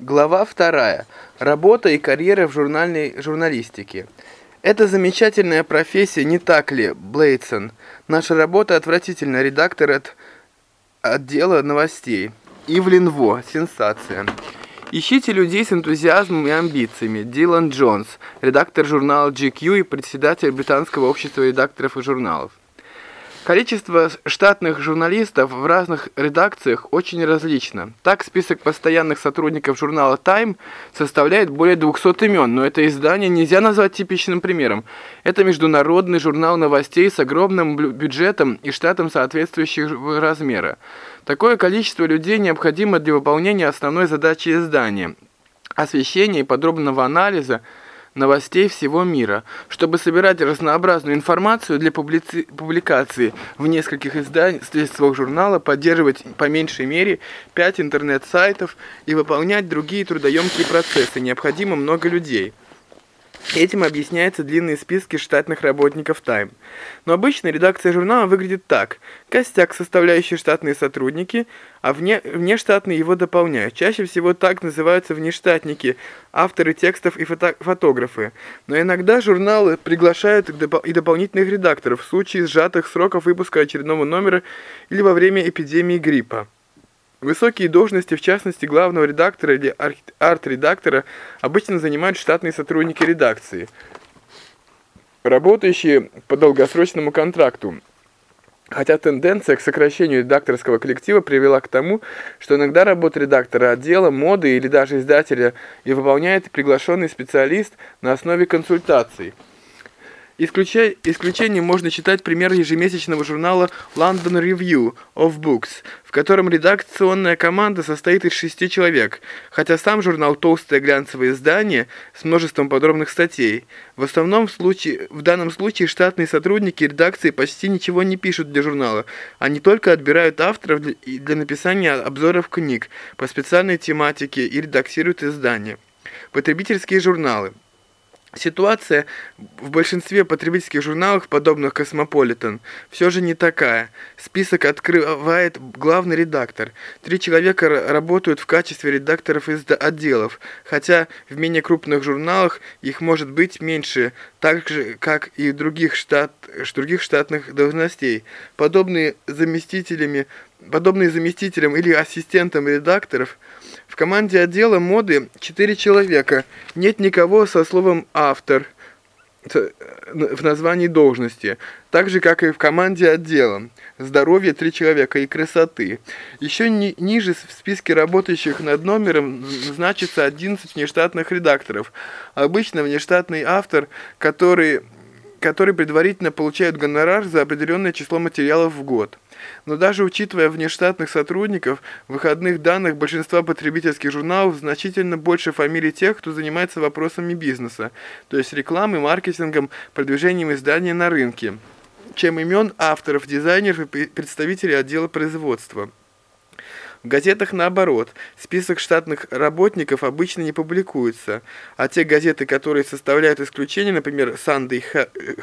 Глава вторая. Работа и карьера в журнальной журналистике. Это замечательная профессия, не так ли, Блейдсон? Наша работа отвратительна. Редактор от отдела новостей. Ивлин Во. Сенсация. Ищите людей с энтузиазмом и амбициями. Дилан Джонс, редактор журнала GQ и председатель Британского общества редакторов и журналов. Количество штатных журналистов в разных редакциях очень различно. Так, список постоянных сотрудников журнала Time составляет более 200 имен, но это издание нельзя назвать типичным примером. Это международный журнал новостей с огромным бюджетом и штатом соответствующего размера. Такое количество людей необходимо для выполнения основной задачи издания – освещения и подробного анализа – новостей всего мира, чтобы собирать разнообразную информацию для публици... публикации в нескольких издательствах журнала, поддерживать по меньшей мере 5 интернет-сайтов и выполнять другие трудоемкие процессы, необходимо много людей. Этим объясняются длинные списки штатных работников Time. Но обычно редакция журнала выглядит так. Костяк, составляющий штатные сотрудники, а вне, внештатные его дополняют. Чаще всего так называются внештатники, авторы текстов и фото, фотографы. Но иногда журналы приглашают и дополнительных редакторов в случае сжатых сроков выпуска очередного номера или во время эпидемии гриппа. Высокие должности, в частности главного редактора или арт-редактора, обычно занимают штатные сотрудники редакции, работающие по долгосрочному контракту. Хотя тенденция к сокращению редакторского коллектива привела к тому, что иногда работа редактора отдела, моды или даже издателя и выполняет приглашенный специалист на основе консультаций – Исключая, исключением можно читать пример ежемесячного журнала London Review of Books, в котором редакционная команда состоит из шести человек, хотя сам журнал толстое глянцевое издание с множеством подробных статей. В основном в, случае, в данном случае штатные сотрудники редакции почти ничего не пишут для журнала, они только отбирают авторов для написания обзоров книг по специальной тематике и редактируют издания. Потребительские журналы – Ситуация в большинстве потребительских журналов, подобных «Космополитен», все же не такая. Список открывает главный редактор. Три человека работают в качестве редакторов из отделов, хотя в менее крупных журналах их может быть меньше, так же, как и других, штат, других штатных должностей. Подобные заместителями, подобные заместителям или ассистентам редакторов – в команде отдела моды четыре человека. Нет никого со словом «автор» в названии должности, так же, как и в команде отдела. Здоровье три человека и красоты. Еще ни ниже в списке работающих над номером значится 11 внештатных редакторов. Обычно внештатный автор, который, который предварительно получает гонорар за определенное число материалов в год. Но даже учитывая внештатных сотрудников, выходных данных большинства потребительских журналов значительно больше фамилий тех, кто занимается вопросами бизнеса, то есть рекламой, маркетингом, продвижением издания на рынке, чем имен авторов, дизайнеров и представителей отдела производства. В газетах наоборот, список штатных работников обычно не публикуется, а те газеты, которые составляют исключение, например, Sunday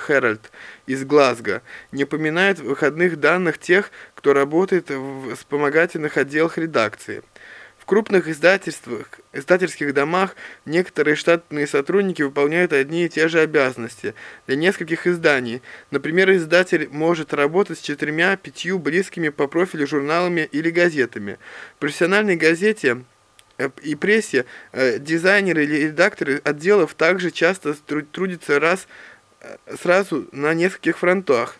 Herald из Глазго, не упоминают выходных данных тех, кто работает в вспомогательных отделах редакции крупных издательствах, издательских домах некоторые штатные сотрудники выполняют одни и те же обязанности для нескольких изданий. Например, издатель может работать с четырьмя-пятью близкими по профилю журналами или газетами. В профессиональной газете э, и прессе э, дизайнеры или редакторы отделов также часто трудятся раз э, сразу на нескольких фронтах.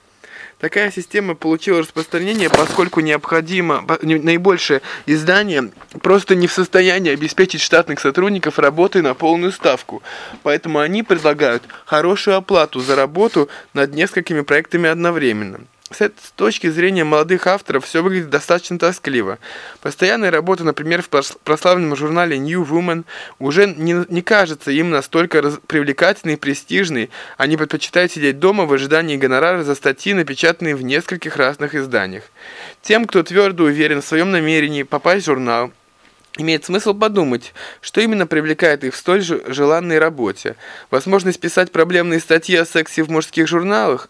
Такая система получила распространение, поскольку необходимо наибольшее издание просто не в состоянии обеспечить штатных сотрудников работой на полную ставку. Поэтому они предлагают хорошую оплату за работу над несколькими проектами одновременно. С этой точки зрения молодых авторов все выглядит достаточно тоскливо. Постоянная работа, например, в прославленном журнале New Woman уже не, не кажется им настолько раз, привлекательной и престижной. Они предпочитают сидеть дома в ожидании гонорара за статьи, напечатанные в нескольких разных изданиях. Тем, кто твердо уверен в своем намерении попасть в журнал, Имеет смысл подумать, что именно привлекает их в столь же желанной работе. Возможность писать проблемные статьи о сексе в мужских журналах,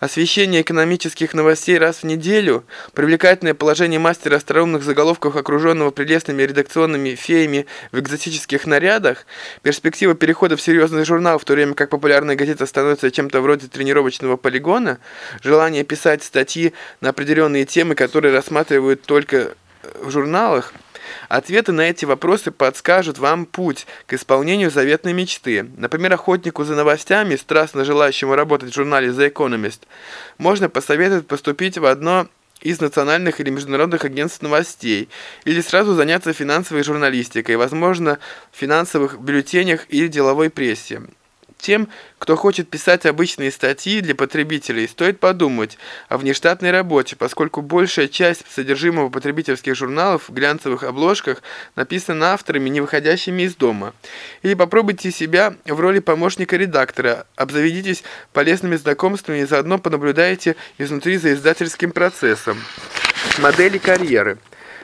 освещение экономических новостей раз в неделю, привлекательное положение мастера остроумных заголовков, окруженного прелестными редакционными феями в экзотических нарядах, перспектива перехода в серьезный журнал, в то время как популярная газета становится чем-то вроде тренировочного полигона, желание писать статьи на определенные темы, которые рассматривают только в журналах – Ответы на эти вопросы подскажут вам путь к исполнению заветной мечты. Например, охотнику за новостями, страстно желающему работать в журнале The Economist, можно посоветовать поступить в одно из национальных или международных агентств новостей, или сразу заняться финансовой журналистикой, возможно, в финансовых бюллетенях или деловой прессе. Тем, кто хочет писать обычные статьи для потребителей, стоит подумать о внештатной работе, поскольку большая часть содержимого потребительских журналов в глянцевых обложках написана авторами, не выходящими из дома. Или попробуйте себя в роли помощника редактора, обзаведитесь полезными знакомствами и заодно понаблюдайте изнутри за издательским процессом. Модели карьеры.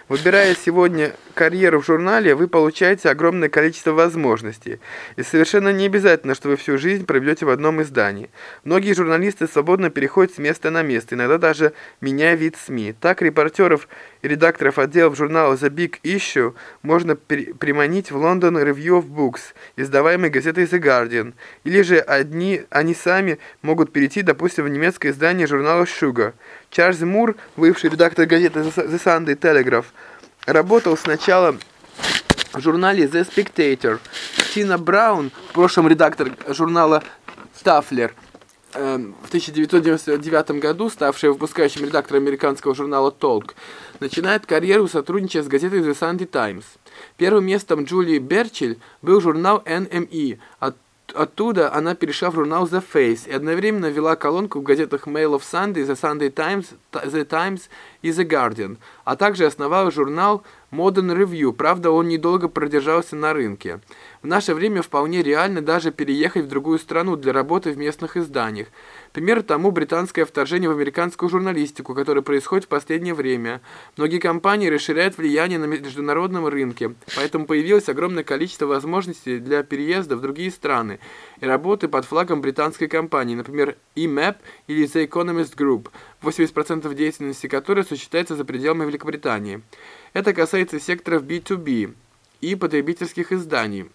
Выбирая сегодня карьеру в журнале, вы получаете огромное количество возможностей. И совершенно не обязательно, что вы всю жизнь проведете в одном издании. Многие журналисты свободно переходят с места на место, иногда даже меняя вид СМИ. Так репортеров редакторов отделов журнала The Big Issue можно приманить в London Review of Books, издаваемой газетой The Guardian. Или же одни, они сами могут перейти, допустим, в немецкое издание журнала Sugar. Чарльз Мур, бывший редактор газеты The Sunday Telegraph, работал сначала в журнале The Spectator. Тина Браун, в прошлом редактор журнала эм, в 1999 году, ставшая выпускающим редактором американского журнала Talk, начинает карьеру сотрудничая с газетой The Sunday Times. Первым местом Джулии Берчель был журнал NME, от Оттуда она перешла в журнал The Face и одновременно вела колонку в газетах Mail of Sunday, The Sunday Times, The Times и The Guardian, а также основала журнал Modern Review, правда он недолго продержался на рынке. В наше время вполне реально даже переехать в другую страну для работы в местных изданиях. Пример тому британское вторжение в американскую журналистику, которое происходит в последнее время. Многие компании расширяют влияние на международном рынке, поэтому появилось огромное количество возможностей для переезда в другие страны и работы под флагом британской компании, например, EMAP или The Economist Group, 80% деятельности которой осуществляется за пределами Великобритании. Это касается секторов B2B и потребительских изданий.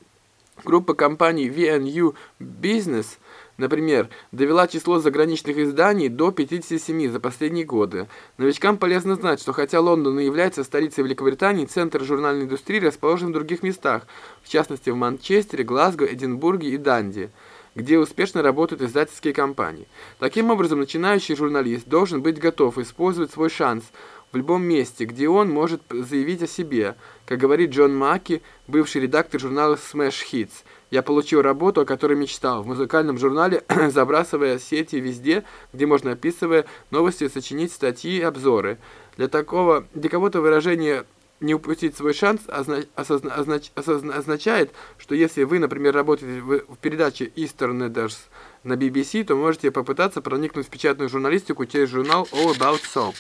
Группа компаний VNU Business – Например, довела число заграничных изданий до 57 за последние годы. Новичкам полезно знать, что хотя Лондон и является столицей Великобритании, центр журнальной индустрии расположен в других местах, в частности в Манчестере, Глазго, Эдинбурге и Данди где успешно работают издательские компании. Таким образом, начинающий журналист должен быть готов использовать свой шанс в любом месте, где он может заявить о себе, как говорит Джон Маки, бывший редактор журнала Smash Hits – я получил работу, о которой мечтал, в музыкальном журнале, забрасывая сети везде, где можно описывая новости, сочинить статьи и обзоры. Для такого, для кого-то выражение «не упустить свой шанс» означ, означает, что если вы, например, работаете в, в передаче Easterners на BBC, то можете попытаться проникнуть в печатную журналистику через журнал All About Soap.